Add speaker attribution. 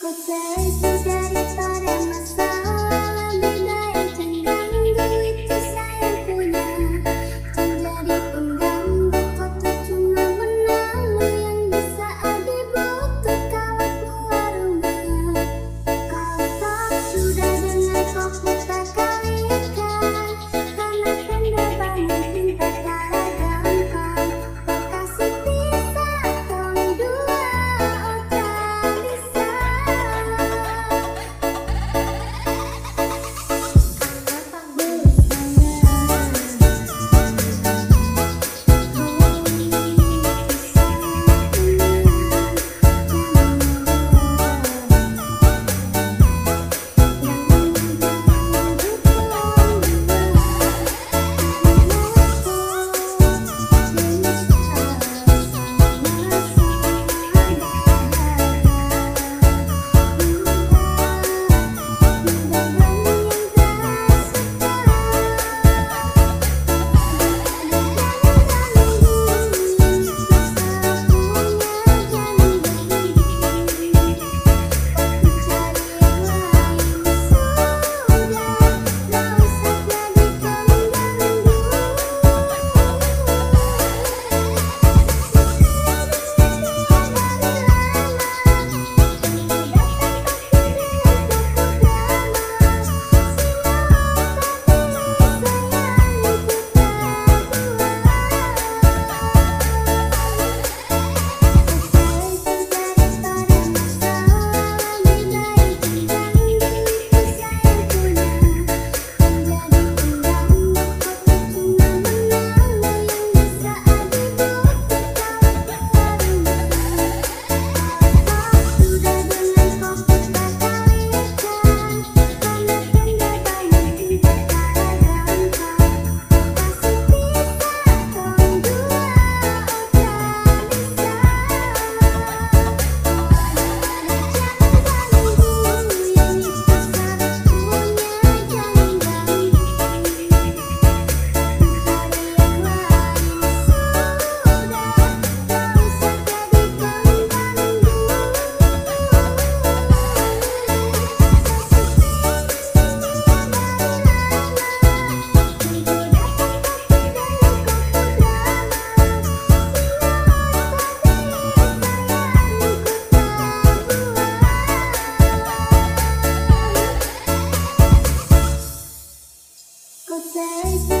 Speaker 1: 答え左からまた Say. me.